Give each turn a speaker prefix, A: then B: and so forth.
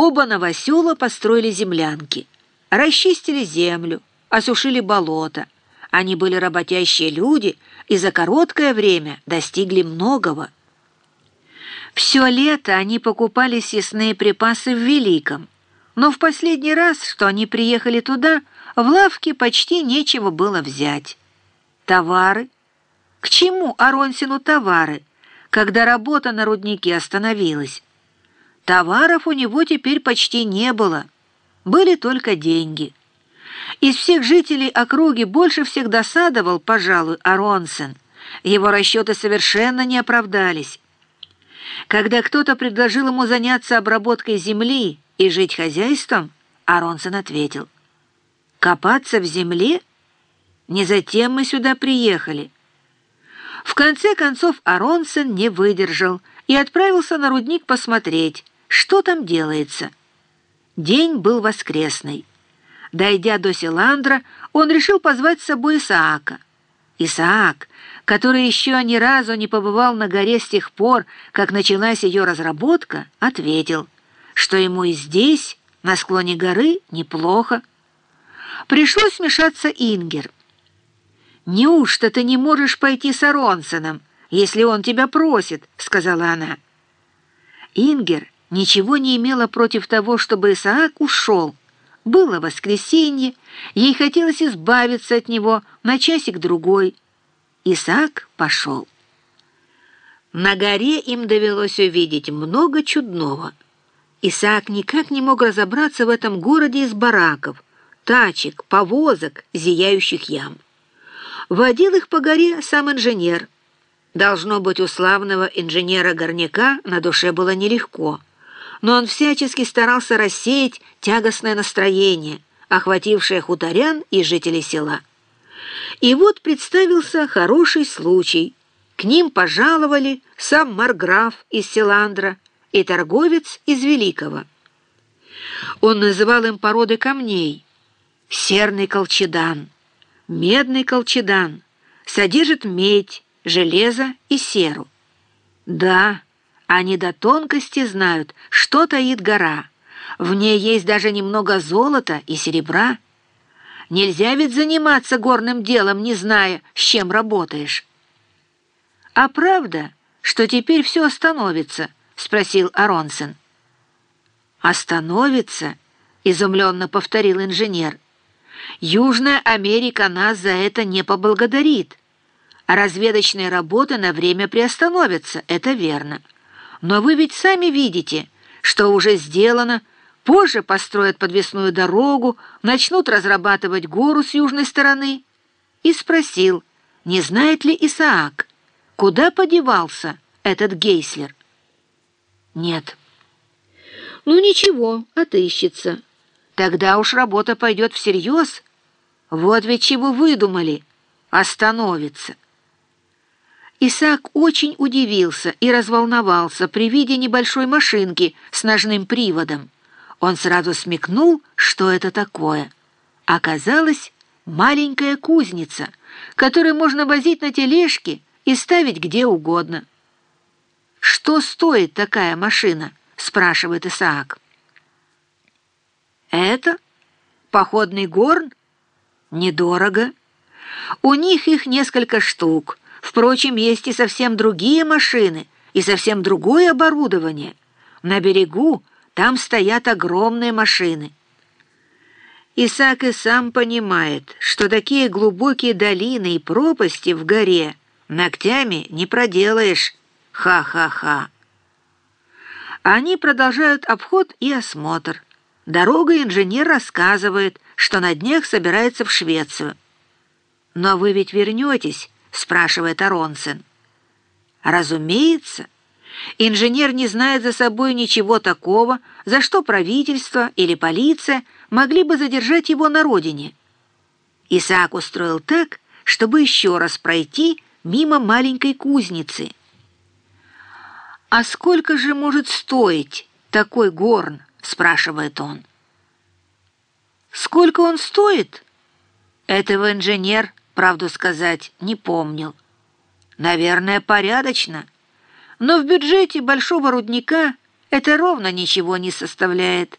A: Оба новосела построили землянки, расчистили землю, осушили болото. Они были работящие люди и за короткое время достигли многого. Все лето они покупали съестные припасы в Великом, но в последний раз, что они приехали туда, в лавке почти нечего было взять. Товары? К чему Аронсину товары, когда работа на руднике остановилась? Товаров у него теперь почти не было, были только деньги. Из всех жителей округи больше всех досадовал, пожалуй, Аронсен. Его расчеты совершенно не оправдались. Когда кто-то предложил ему заняться обработкой земли и жить хозяйством, Аронсон ответил, «Копаться в земле? Не затем мы сюда приехали». В конце концов Аронсон не выдержал и отправился на рудник посмотреть, что там делается? День был воскресный. Дойдя до Силандра, он решил позвать с собой Исаака. Исаак, который еще ни разу не побывал на горе с тех пор, как началась ее разработка, ответил, что ему и здесь, на склоне горы, неплохо. Пришлось вмешаться Ингер. «Неужто ты не можешь пойти с Аронсоном, если он тебя просит?» — сказала она. Ингер ничего не имела против того, чтобы Исаак ушел. Было воскресенье, ей хотелось избавиться от него на часик-другой. Исаак пошел. На горе им довелось увидеть много чудного. Исаак никак не мог разобраться в этом городе из бараков, тачек, повозок, зияющих ям. Водил их по горе сам инженер. Должно быть, у славного инженера-горняка на душе было нелегко но он всячески старался рассеять тягостное настроение, охватившее хуторян и жителей села. И вот представился хороший случай. К ним пожаловали сам Марграф из Селандра и торговец из Великого. Он называл им породы камней. Серный колчедан, медный колчедан, содержит медь, железо и серу. Да, они до тонкости знают, что таит гора. В ней есть даже немного золота и серебра. Нельзя ведь заниматься горным делом, не зная, с чем работаешь. «А правда, что теперь все остановится?» — спросил Аронсен. «Остановится?» — изумленно повторил инженер. «Южная Америка нас за это не поблагодарит. Разведочные работы на время приостановятся, это верно». Но вы ведь сами видите, что уже сделано. Позже построят подвесную дорогу, начнут разрабатывать гору с южной стороны. И спросил, не знает ли Исаак, куда подевался этот Гейслер? Нет. Ну ничего, отыщется. Тогда уж работа пойдет всерьез. Вот ведь чего выдумали. Остановится. Исаак очень удивился и разволновался при виде небольшой машинки с ножным приводом. Он сразу смекнул, что это такое. Оказалось, маленькая кузница, которую можно возить на тележке и ставить где угодно. «Что стоит такая машина?» — спрашивает Исаак. «Это? Походный горн? Недорого. У них их несколько штук» Впрочем, есть и совсем другие машины, и совсем другое оборудование. На берегу там стоят огромные машины. Исаак и сам понимает, что такие глубокие долины и пропасти в горе ногтями не проделаешь. Ха-ха-ха. Они продолжают обход и осмотр. Дорога инженер рассказывает, что на днях собирается в Швецию. «Но вы ведь вернетесь», — спрашивает Аронсен. «Разумеется. Инженер не знает за собой ничего такого, за что правительство или полиция могли бы задержать его на родине». Исаак устроил так, чтобы еще раз пройти мимо маленькой кузницы. «А сколько же может стоить такой горн?» — спрашивает он. «Сколько он стоит?» Этого инженер правду сказать, не помнил. Наверное, порядочно. Но в бюджете большого рудника Это ровно ничего не составляет.